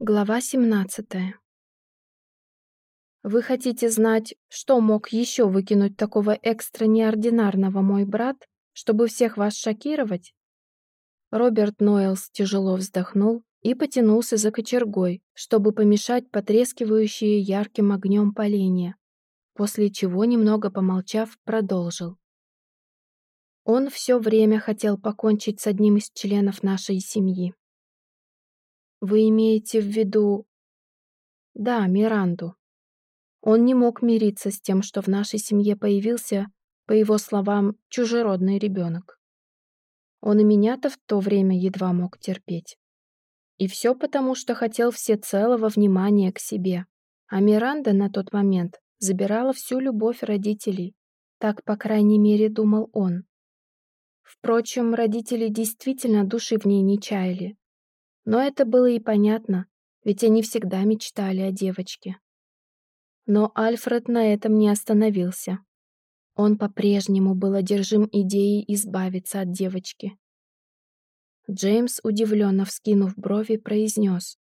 Глава 17. Вы хотите знать, что мог еще выкинуть такого экстра неординарного мой брат, чтобы всех вас шокировать? Роберт Нойлс тяжело вздохнул и потянулся за кочергой, чтобы помешать потрескивающие ярким огнем поленья, после чего, немного помолчав, продолжил. Он все время хотел покончить с одним из членов нашей семьи. Вы имеете в виду... Да, Миранду. Он не мог мириться с тем, что в нашей семье появился, по его словам, чужеродный ребенок. Он и меня-то в то время едва мог терпеть. И все потому, что хотел всецелого внимания к себе. А Миранда на тот момент забирала всю любовь родителей. Так, по крайней мере, думал он. Впрочем, родители действительно души в ней не чаяли. Но это было и понятно, ведь они всегда мечтали о девочке. Но Альфред на этом не остановился. Он по-прежнему был одержим идеей избавиться от девочки. Джеймс, удивленно вскинув брови, произнес.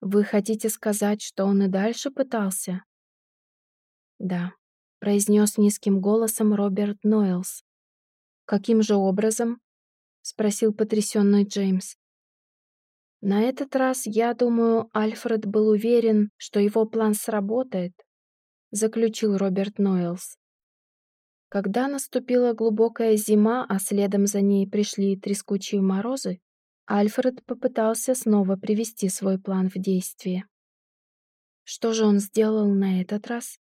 «Вы хотите сказать, что он и дальше пытался?» «Да», — произнес низким голосом Роберт Нойлс. «Каким же образом?» — спросил потрясенный Джеймс. На этот раз, я думаю, Альфред был уверен, что его план сработает, заключил Роберт Нойлс. Когда наступила глубокая зима, а следом за ней пришли трескучие морозы, Альфред попытался снова привести свой план в действие. Что же он сделал на этот раз?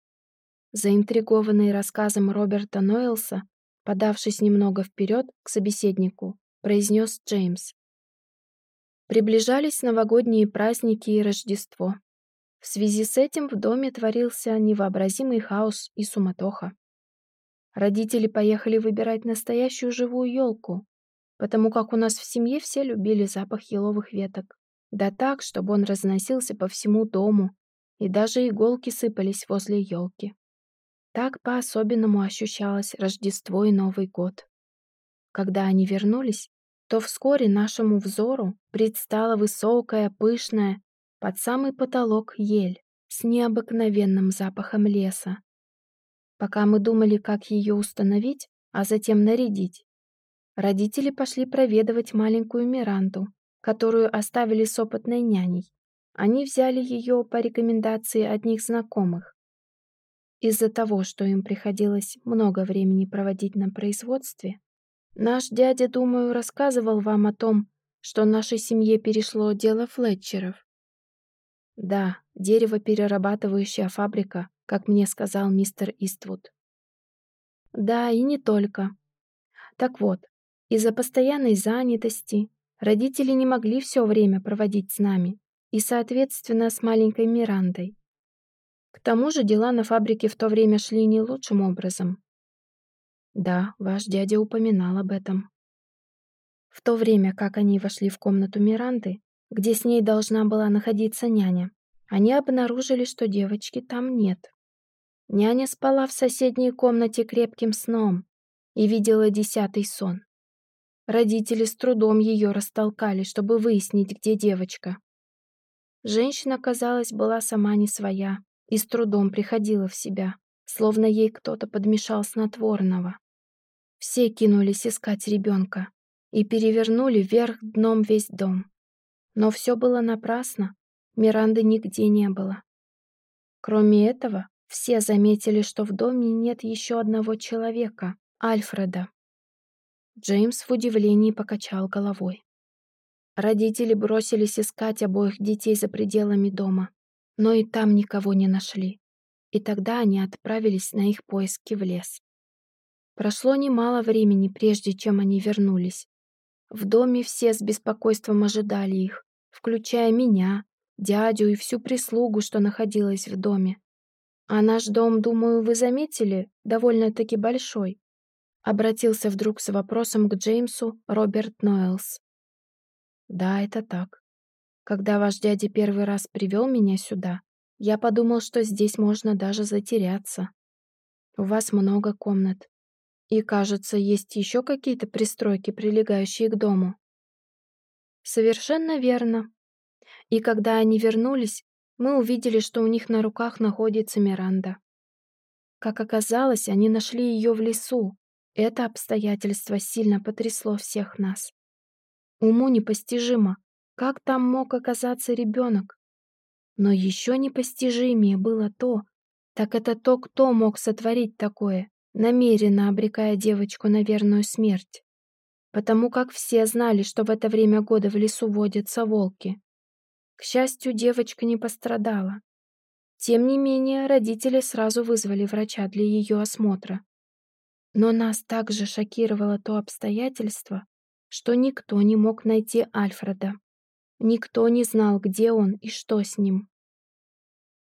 Заинтригованный рассказом Роберта Нойлса, подавшись немного вперед к собеседнику, произнес Джеймс. Приближались новогодние праздники и Рождество. В связи с этим в доме творился невообразимый хаос и суматоха. Родители поехали выбирать настоящую живую елку, потому как у нас в семье все любили запах еловых веток. Да так, чтобы он разносился по всему дому, и даже иголки сыпались возле елки. Так по-особенному ощущалось Рождество и Новый год. Когда они вернулись, то вскоре нашему взору предстала высокая, пышная, под самый потолок ель с необыкновенным запахом леса. Пока мы думали, как ее установить, а затем нарядить, родители пошли проведывать маленькую Миранду, которую оставили с опытной няней. Они взяли ее по рекомендации одних знакомых. Из-за того, что им приходилось много времени проводить на производстве, Наш дядя, думаю, рассказывал вам о том, что нашей семье перешло дело Флетчеров. Да, деревоперерабатывающая фабрика, как мне сказал мистер Иствуд. Да, и не только. Так вот, из-за постоянной занятости родители не могли все время проводить с нами и, соответственно, с маленькой Мирандой. К тому же дела на фабрике в то время шли не лучшим образом. Да, ваш дядя упоминал об этом. В то время, как они вошли в комнату Миранды, где с ней должна была находиться няня, они обнаружили, что девочки там нет. Няня спала в соседней комнате крепким сном и видела десятый сон. Родители с трудом ее растолкали, чтобы выяснить, где девочка. Женщина, казалось, была сама не своя и с трудом приходила в себя, словно ей кто-то подмешал снотворного. Все кинулись искать ребенка и перевернули вверх дном весь дом. Но все было напрасно, Миранды нигде не было. Кроме этого, все заметили, что в доме нет еще одного человека, Альфреда. Джеймс в удивлении покачал головой. Родители бросились искать обоих детей за пределами дома, но и там никого не нашли. И тогда они отправились на их поиски в лес. Прошло немало времени, прежде чем они вернулись. В доме все с беспокойством ожидали их, включая меня, дядю и всю прислугу, что находилась в доме. А наш дом, думаю, вы заметили, довольно-таки большой. Обратился вдруг с вопросом к Джеймсу Роберт Нойлс. Да, это так. Когда ваш дядя первый раз привел меня сюда, я подумал, что здесь можно даже затеряться. У вас много комнат, и, кажется, есть еще какие-то пристройки, прилегающие к дому. Совершенно верно. И когда они вернулись, мы увидели, что у них на руках находится Миранда. Как оказалось, они нашли ее в лесу. Это обстоятельство сильно потрясло всех нас. Уму непостижимо, как там мог оказаться ребенок. Но еще непостижимее было то, так это то, кто мог сотворить такое, намеренно обрекая девочку на верную смерть. Потому как все знали, что в это время года в лесу водятся волки. К счастью, девочка не пострадала. Тем не менее, родители сразу вызвали врача для ее осмотра. Но нас также шокировало то обстоятельство, что никто не мог найти Альфреда. Никто не знал, где он и что с ним.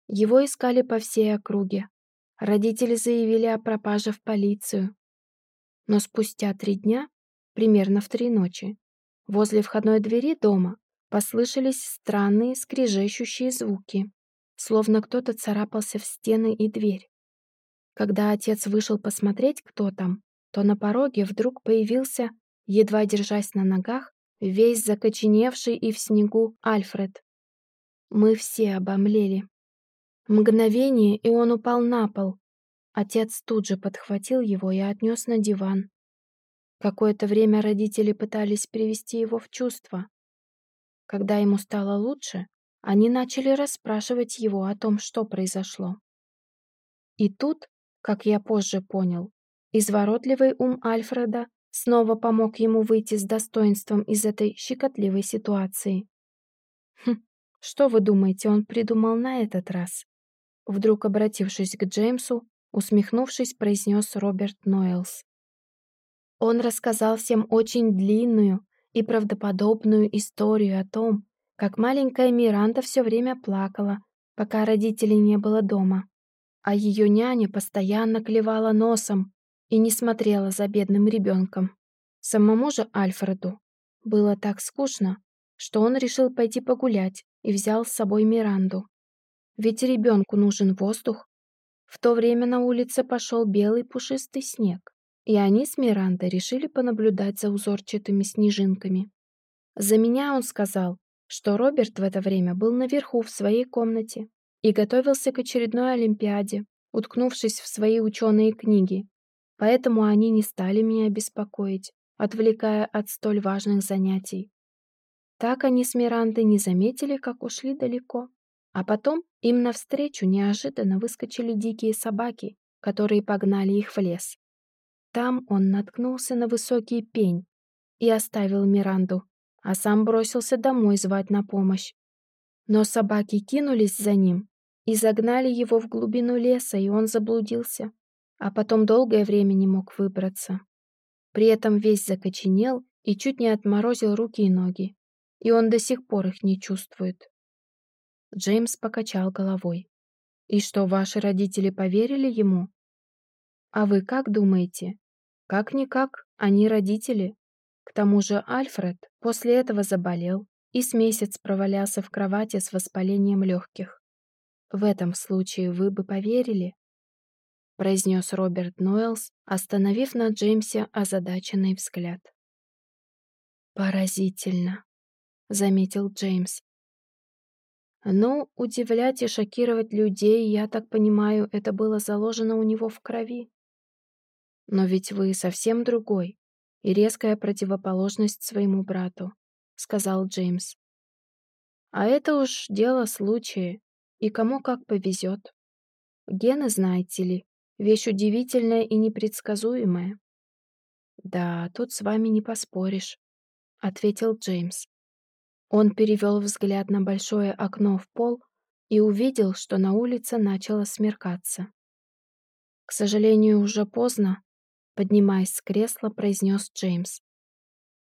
Его искали по всей округе. Родители заявили о пропаже в полицию. Но спустя три дня, примерно в три ночи, возле входной двери дома послышались странные скрежещущие звуки, словно кто-то царапался в стены и дверь. Когда отец вышел посмотреть, кто там, то на пороге вдруг появился, едва держась на ногах, весь закоченевший и в снегу Альфред. Мы все обомлели. Мгновение, и он упал на пол. Отец тут же подхватил его и отнес на диван. Какое-то время родители пытались привести его в чувство. Когда ему стало лучше, они начали расспрашивать его о том, что произошло. И тут как я позже понял. Изворотливый ум Альфреда снова помог ему выйти с достоинством из этой щекотливой ситуации. Хм, что вы думаете, он придумал на этот раз? Вдруг обратившись к Джеймсу, усмехнувшись, произнес Роберт Нойлс. Он рассказал всем очень длинную и правдоподобную историю о том, как маленькая Миранда все время плакала, пока родителей не было дома а ее няня постоянно клевала носом и не смотрела за бедным ребенком. Самому же Альфреду было так скучно, что он решил пойти погулять и взял с собой Миранду. Ведь ребенку нужен воздух. В то время на улице пошел белый пушистый снег, и они с Мирандой решили понаблюдать за узорчатыми снежинками. За меня он сказал, что Роберт в это время был наверху в своей комнате и готовился к очередной Олимпиаде, уткнувшись в свои ученые книги. Поэтому они не стали меня беспокоить, отвлекая от столь важных занятий. Так они с Мирандой не заметили, как ушли далеко. А потом им навстречу неожиданно выскочили дикие собаки, которые погнали их в лес. Там он наткнулся на высокий пень и оставил Миранду, а сам бросился домой звать на помощь. Но собаки кинулись за ним и загнали его в глубину леса, и он заблудился, а потом долгое время не мог выбраться. При этом весь закоченел и чуть не отморозил руки и ноги, и он до сих пор их не чувствует. Джеймс покачал головой. «И что, ваши родители поверили ему?» «А вы как думаете?» «Как-никак, они родители. К тому же Альфред после этого заболел и с месяц провалялся в кровати с воспалением легких. В этом случае вы бы поверили?» произнес Роберт Нойлс, остановив на Джеймсе озадаченный взгляд. «Поразительно», — заметил Джеймс. «Ну, удивлять и шокировать людей, я так понимаю, это было заложено у него в крови. Но ведь вы совсем другой и резкая противоположность своему брату», — сказал Джеймс. «А это уж дело случая, и кому как повезет. Гены, знаете ли, вещь удивительная и непредсказуемая. «Да, тут с вами не поспоришь», — ответил Джеймс. Он перевел взгляд на большое окно в пол и увидел, что на улице начало смеркаться. «К сожалению, уже поздно», — поднимаясь с кресла, произнес Джеймс.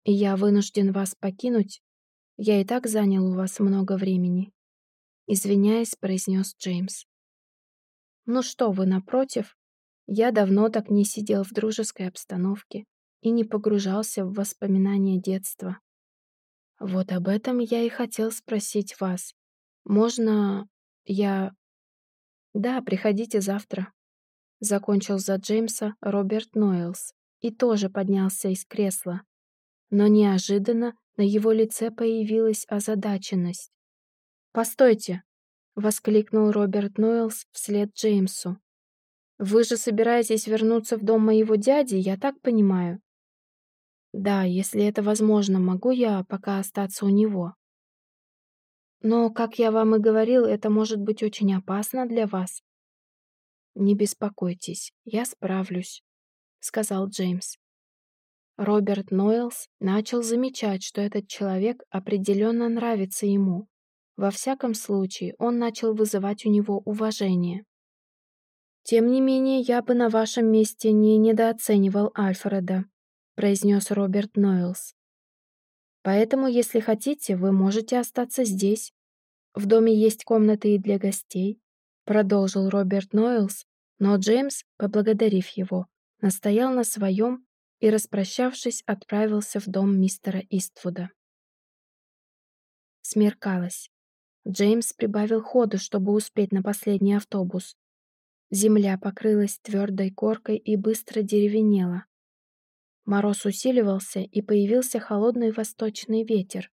«И я вынужден вас покинуть. Я и так занял у вас много времени извиняясь, произнес Джеймс. «Ну что вы, напротив, я давно так не сидел в дружеской обстановке и не погружался в воспоминания детства. Вот об этом я и хотел спросить вас. Можно я... Да, приходите завтра. Закончил за Джеймса Роберт Нойлс и тоже поднялся из кресла. Но неожиданно на его лице появилась озадаченность. «Постойте!» — воскликнул Роберт Нойлс вслед Джеймсу. «Вы же собираетесь вернуться в дом моего дяди, я так понимаю?» «Да, если это возможно, могу я пока остаться у него?» «Но, как я вам и говорил, это может быть очень опасно для вас». «Не беспокойтесь, я справлюсь», — сказал Джеймс. Роберт Нойлс начал замечать, что этот человек определенно нравится ему. Во всяком случае, он начал вызывать у него уважение. «Тем не менее, я бы на вашем месте не недооценивал Альфреда», произнес Роберт Нойлс. «Поэтому, если хотите, вы можете остаться здесь. В доме есть комнаты и для гостей», продолжил Роберт Нойлс, но Джеймс, поблагодарив его, настоял на своем и, распрощавшись, отправился в дом мистера Иствуда. Смеркалось. Джеймс прибавил ходу, чтобы успеть на последний автобус. Земля покрылась твердой коркой и быстро деревенела. Мороз усиливался, и появился холодный восточный ветер.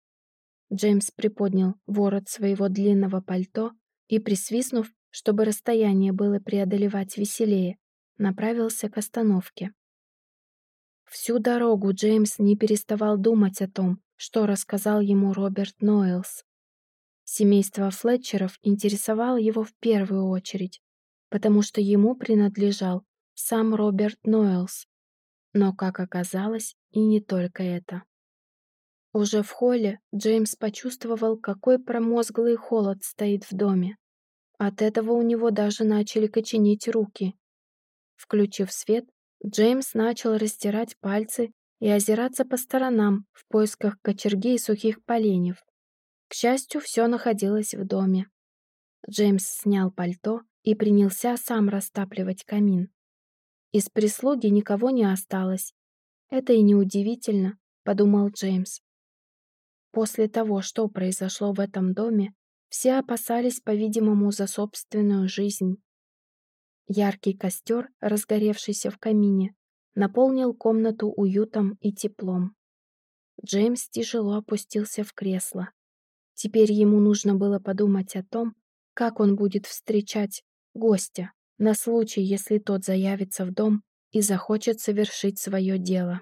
Джеймс приподнял ворот своего длинного пальто и, присвистнув, чтобы расстояние было преодолевать веселее, направился к остановке. Всю дорогу Джеймс не переставал думать о том, что рассказал ему Роберт Нойлс. Семейство Флетчеров интересовало его в первую очередь, потому что ему принадлежал сам Роберт Нойлс. Но, как оказалось, и не только это. Уже в холле Джеймс почувствовал, какой промозглый холод стоит в доме. От этого у него даже начали коченеть руки. Включив свет, Джеймс начал растирать пальцы и озираться по сторонам в поисках кочерги и сухих поленьев. К счастью, все находилось в доме. Джеймс снял пальто и принялся сам растапливать камин. Из прислуги никого не осталось. Это и неудивительно, подумал Джеймс. После того, что произошло в этом доме, все опасались, по-видимому, за собственную жизнь. Яркий костер, разгоревшийся в камине, наполнил комнату уютом и теплом. Джеймс тяжело опустился в кресло. Теперь ему нужно было подумать о том, как он будет встречать гостя на случай, если тот заявится в дом и захочет совершить свое дело.